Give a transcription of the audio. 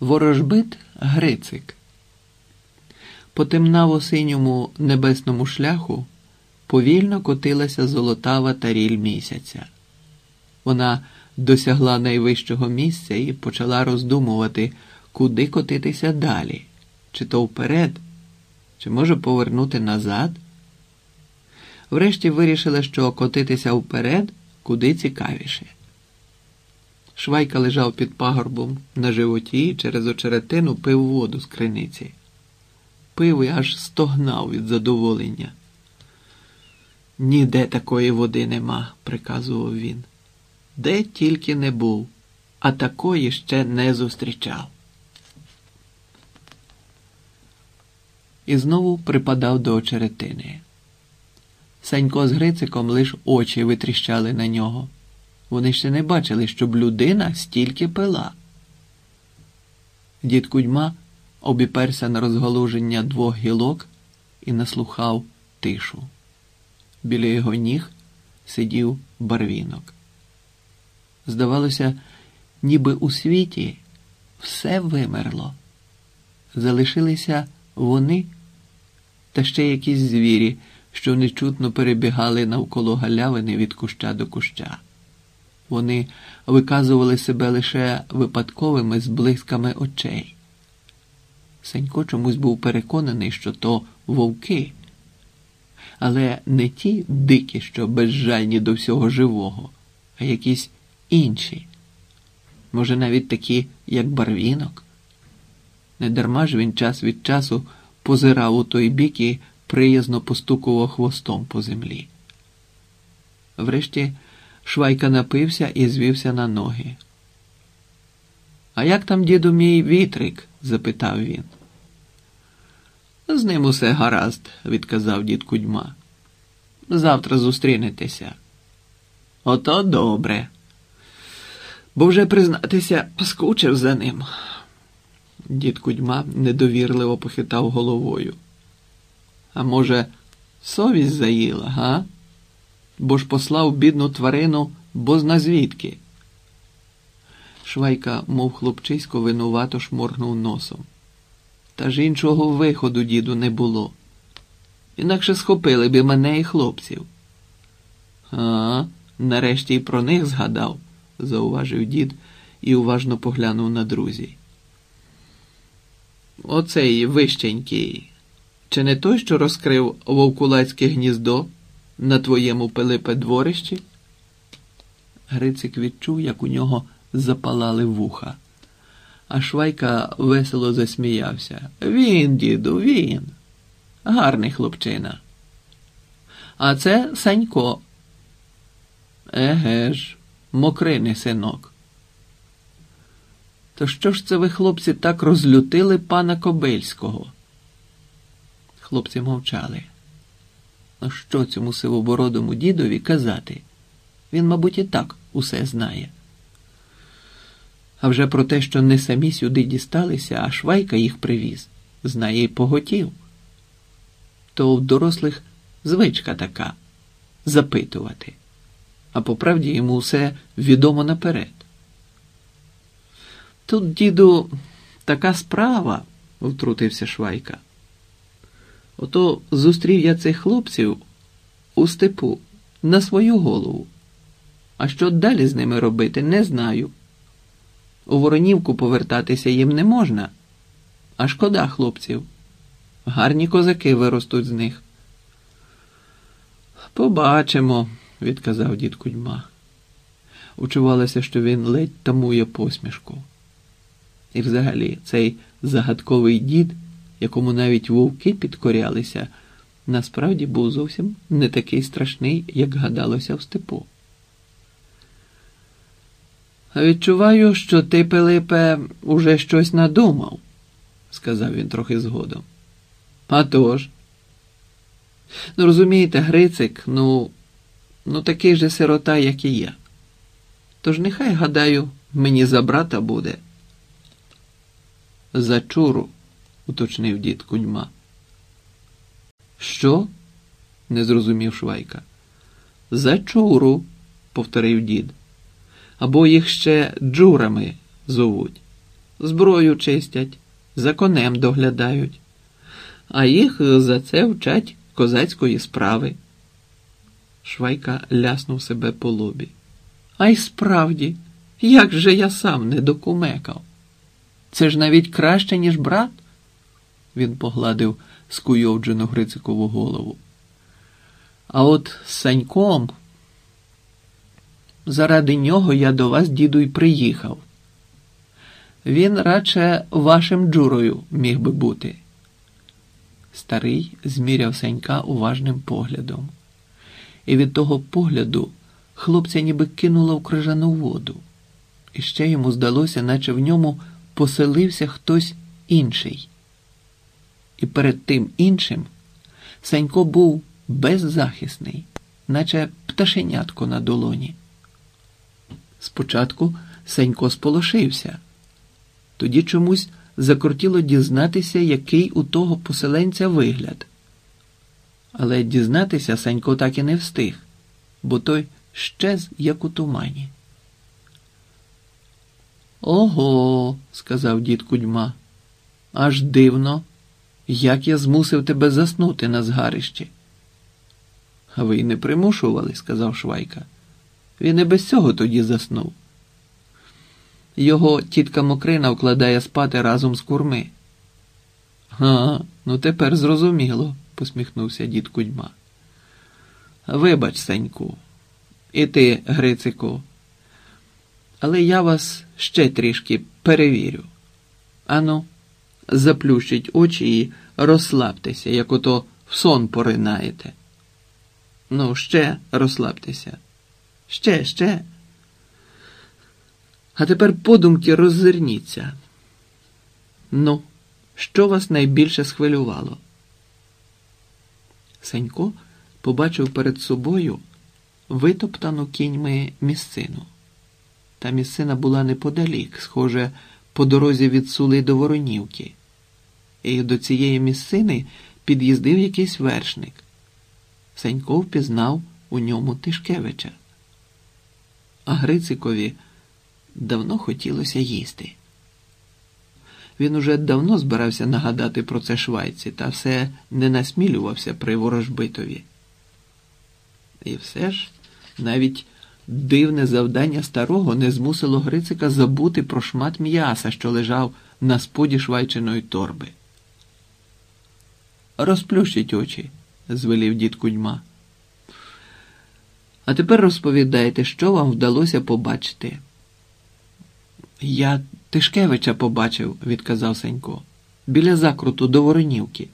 ворожбит Грицик. По темнаво-синьому небесному шляху повільно котилася золотава таріль місяця. Вона досягла найвищого місця і почала роздумувати, куди котитися далі, чи то вперед, чи може повернути назад. Врешті вирішила, що котитися вперед куди цікавіше. Швайка лежав під пагорбом на животі і через очеретину пив воду з криниці. Пив і аж стогнав від задоволення. Ніде такої води нема, приказував він. Де тільки не був, а такої ще не зустрічав. І знову припадав до очеретини. Санько з Грициком лиш очі витріщали на нього. Вони ще не бачили, щоб людина стільки пила. Дід Кудьма обіперся на розгалуження двох гілок і наслухав тишу. Біля його ніг сидів барвінок. Здавалося, ніби у світі все вимерло. Залишилися вони та ще якісь звірі, що нечутно перебігали навколо галявини від куща до куща. Вони виказували себе лише випадковими зблисками очей. Сенько чомусь був переконаний, що то вовки, але не ті дикі, що безжальні до всього живого, а якісь інші. Може, навіть такі, як барвінок. Недарма ж він час від часу позирав у той бік і приязно постукував хвостом по землі. Врешті Швайка напився і звівся на ноги. А як там, діду мій вітрик? запитав він. З ним усе гаразд, відказав дід Кудьма. Завтра зустрінетеся. Ото добре. Бо вже, признатися, поскучив за ним. Дід Кудьма недовірливо похитав головою. А може, совість заїла, га? Бо ж послав бідну тварину бозна звідки. Швайка, мов хлопчисько, винувато шморгнув носом. Та ж іншого виходу, діду, не було. Інакше схопили б мене і хлопців. А, нарешті й про них згадав, зауважив дід і уважно поглянув на друзі. Оцей вищенький. Чи не той, що розкрив вовкулацьке гніздо на твоєму Пилипе дворищі? Грицик відчув, як у нього запалали вуха, а Швайка весело засміявся. Він, діду, він. Гарний хлопчина. А це Санько. Еге ж, мокриний синок. То що ж це ви, хлопці, так розлютили пана Кобильського? Хлопці мовчали. А що цьому сивобородому дідові казати? Він, мабуть, і так усе знає. А вже про те, що не самі сюди дісталися, а швайка їх привіз, знає й поготів. То в дорослих звичка така запитувати, а по правді йому все відомо наперед. Тут, діду, така справа, втрутився Швайка. Ото зустрів я цих хлопців у степу на свою голову. А що далі з ними робити, не знаю. У Воронівку повертатися їм не можна, а шкода хлопців. Гарні козаки виростуть з них. Побачимо, відказав дід Кудьма. Учувалося, що він ледь тамує посмішку. І взагалі цей загадковий дід якому навіть вовки підкорялися, насправді був зовсім не такий страшний, як гадалося в степу. Відчуваю, що ти, Пилипе, уже щось надумав, сказав він трохи згодом. «А тож?» Ну, розумієте, Грицик, ну, ну такий же сирота, як і я. Тож нехай, гадаю, мені за брата буде. За чуру уточнив дід куньма. Що? не зрозумів Швайка. За чуру, повторив дід. Або їх ще джурами зовуть. зброю чистять, за конем доглядають, а їх за це вчать козацької справи. Швайка ляснув себе по лобі. А й справді, як же я сам не докумекав? Це ж навіть краще, ніж брат. Він погладив скуйовджену Грицикову голову. А от з Саньком, заради нього я до вас, діду, й приїхав. Він радше вашим джурою міг би бути. Старий зміряв Санька уважним поглядом, і від того погляду хлопця ніби кинуло в крижану воду, і ще йому здалося, наче в ньому поселився хтось інший. І перед тим іншим Санько був беззахисний, наче пташенятко на долоні. Спочатку Санько сполошився, тоді чомусь закортіло дізнатися, який у того поселенця вигляд. Але дізнатися Санько так і не встиг, бо той щез, як у тумані. Ого, сказав дід Кудьма, аж дивно, як я змусив тебе заснути на згарищі. А ви й не примушували, сказав Швайка. Він і без цього тоді заснув. Його тітка Мокрина вкладає спати разом з курми. А, ну тепер зрозуміло, посміхнувся дід Кудьма. Вибач, Саньку, і ти, Грицику. Але я вас ще трішки перевірю. Ану, заплющіть очі і розслабтеся, як ото в сон поринаєте. Ну, ще розслабтеся. Ще, ще. А тепер подумки роззирніться. Ну, що вас найбільше схвилювало? Сенько побачив перед собою витоптану кіньми місцину. Та місцина була неподалік, схоже, по дорозі від Сули до Воронівки. І до цієї місцини під'їздив якийсь вершник. Сенько впізнав у ньому Тишкевича. А Грицикові давно хотілося їсти. Він уже давно збирався нагадати про це швайці, та все не насмілювався при ворожбитові. І все ж навіть дивне завдання старого не змусило Грицика забути про шмат м'яса, що лежав на споді швайчиної торби. Розплющіть очі, звелів дід Кудьма. А тепер розповідайте, що вам вдалося побачити. Я Тишкевича побачив, відказав Сенько, біля закруту до Воронівки.